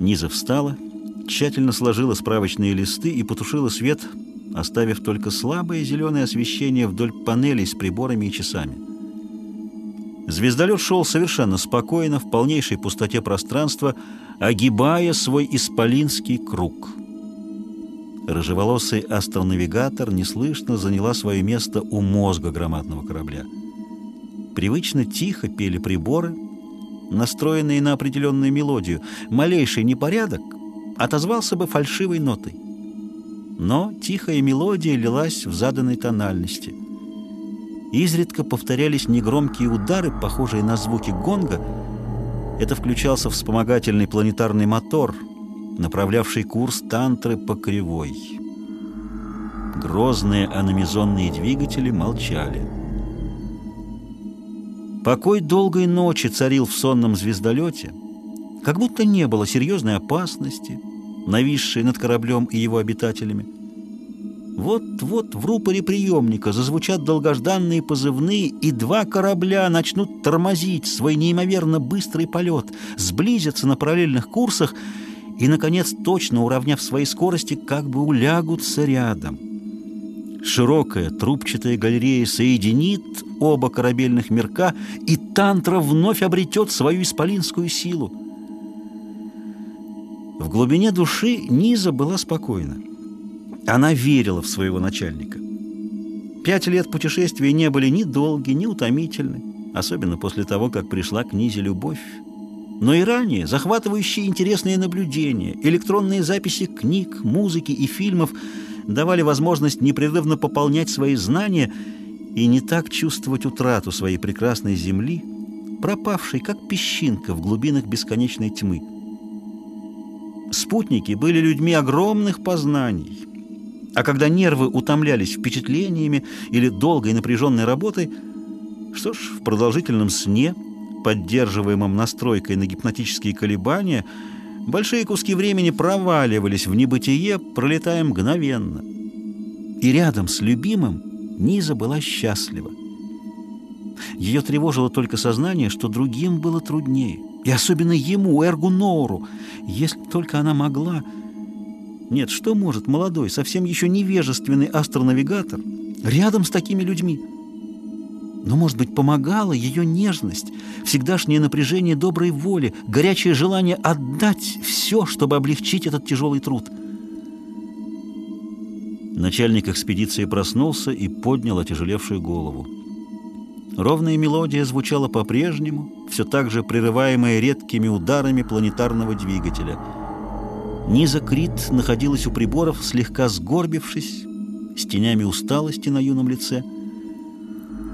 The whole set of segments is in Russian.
Низа встала, тщательно сложила справочные листы и потушила свет, оставив только слабое зеленое освещение вдоль панелей с приборами и часами. Звездолет шел совершенно спокойно, в полнейшей пустоте пространства, огибая свой исполинский круг. Рыжеволосый астронавигатор неслышно заняла свое место у мозга громадного корабля. Привычно тихо пели приборы, настроенные на определенную мелодию. Малейший непорядок отозвался бы фальшивой нотой. Но тихая мелодия лилась в заданной тональности — Изредка повторялись негромкие удары, похожие на звуки гонга. Это включался вспомогательный планетарный мотор, направлявший курс тантры по кривой. Грозные аномизонные двигатели молчали. Покой долгой ночи царил в сонном звездолете, как будто не было серьезной опасности, нависшей над кораблем и его обитателями. Вот-вот в рупоре приемника зазвучат долгожданные позывные, и два корабля начнут тормозить свой неимоверно быстрый полет, сблизятся на параллельных курсах и, наконец, точно уравняв свои скорости, как бы улягутся рядом. Широкая трубчатая галерея соединит оба корабельных мирка, и тантра вновь обретет свою исполинскую силу. В глубине души Низа была спокойна. Она верила в своего начальника. Пять лет путешествия не были ни долги, ни утомительны, особенно после того, как пришла к Низе любовь. Но и ранее захватывающие интересные наблюдения, электронные записи книг, музыки и фильмов давали возможность непрерывно пополнять свои знания и не так чувствовать утрату своей прекрасной земли, пропавшей, как песчинка в глубинах бесконечной тьмы. Спутники были людьми огромных познаний, а когда нервы утомлялись впечатлениями или долгой напряженной работой, что ж, в продолжительном сне, поддерживаемом настройкой на гипнотические колебания, большие куски времени проваливались в небытие, пролетая мгновенно. И рядом с любимым Низа была счастлива. Ее тревожило только сознание, что другим было труднее, и особенно ему, Эргу Ноуру, если только она могла... Нет, что может молодой, совсем еще невежественный астронавигатор рядом с такими людьми? Но, может быть, помогала ее нежность, всегдашнее напряжение доброй воли, горячее желание отдать все, чтобы облегчить этот тяжелый труд. Начальник экспедиции проснулся и поднял отяжелевшую голову. Ровная мелодия звучала по-прежнему, все так же прерываемая редкими ударами планетарного двигателя — Низа Крит находилась у приборов, слегка сгорбившись, с тенями усталости на юном лице.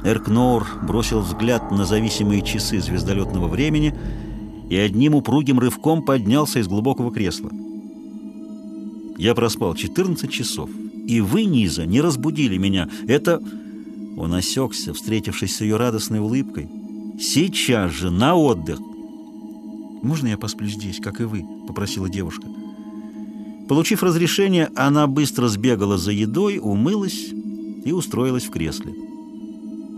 Эркноур бросил взгляд на зависимые часы звездолетного времени и одним упругим рывком поднялся из глубокого кресла. «Я проспал 14 часов, и вы, Низа, не разбудили меня. Это...» Он осекся, встретившись с ее радостной улыбкой. «Сейчас же, на отдых!» «Можно я посплю здесь, как и вы?» — попросила девушка. Получив разрешение, она быстро сбегала за едой, умылась и устроилась в кресле.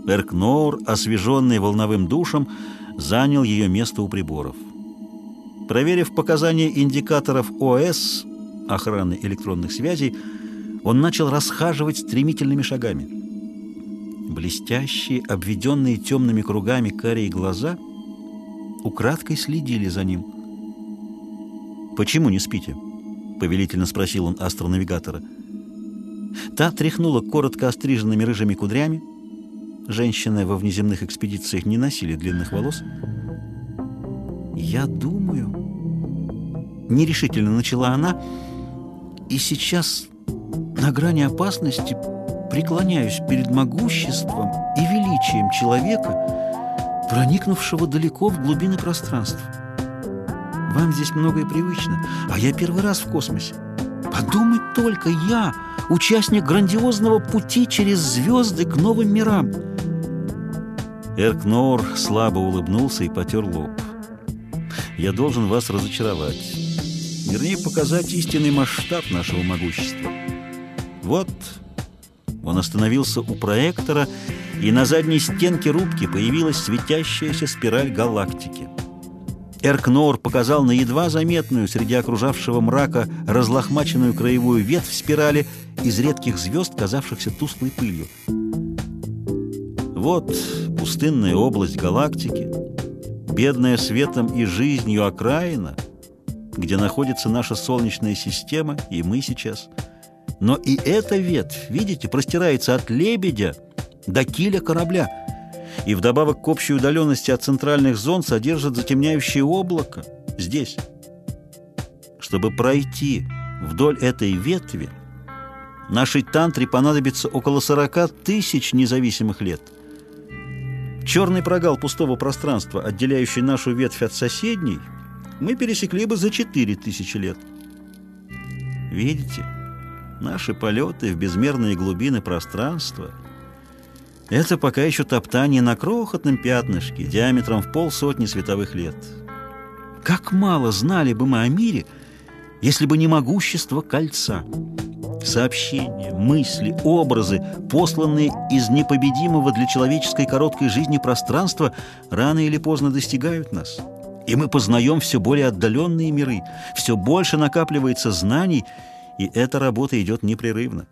Эркнор, освеженный волновым душем, занял ее место у приборов. Проверив показания индикаторов ОС, охраны электронных связей, он начал расхаживать стремительными шагами. Блестящие, обведенные темными кругами карие глаза украдкой следили за ним. «Почему не спите?» — повелительно спросил он астронавигатора. Та тряхнула коротко остриженными рыжими кудрями. Женщины во внеземных экспедициях не носили длинных волос. «Я думаю...» Нерешительно начала она, и сейчас на грани опасности преклоняюсь перед могуществом и величием человека, проникнувшего далеко в глубины пространства. Вам здесь многое привычно, а я первый раз в космосе. Подумать только, я участник грандиозного пути через звезды к новым мирам. Эркнор слабо улыбнулся и потер лоб. Я должен вас разочаровать. Вернее, показать истинный масштаб нашего могущества. Вот, он остановился у проектора, и на задней стенке рубки появилась светящаяся спираль галактики. Эркнор показал на едва заметную среди окружавшего мрака разлохмаченную краевую ветвь спирали из редких звезд, казавшихся тусклой пылью. Вот пустынная область галактики, бедная светом и жизнью окраина, где находится наша Солнечная система, и мы сейчас. Но и эта ветвь, видите, простирается от лебедя до киля корабля — и вдобавок к общей удаленности от центральных зон содержит затемняющее облако здесь. Чтобы пройти вдоль этой ветви, нашей тантре понадобится около 40 тысяч независимых лет. Черный прогал пустого пространства, отделяющий нашу ветвь от соседней, мы пересекли бы за 4 тысячи лет. Видите, наши полеты в безмерные глубины пространства — это пока еще топтание на крохотном пятнышке диаметром в полсотни световых лет. Как мало знали бы мы о мире, если бы не могущество кольца. Сообщения, мысли, образы, посланные из непобедимого для человеческой короткой жизни пространства, рано или поздно достигают нас. И мы познаем все более отдаленные миры, все больше накапливается знаний, и эта работа идет непрерывно.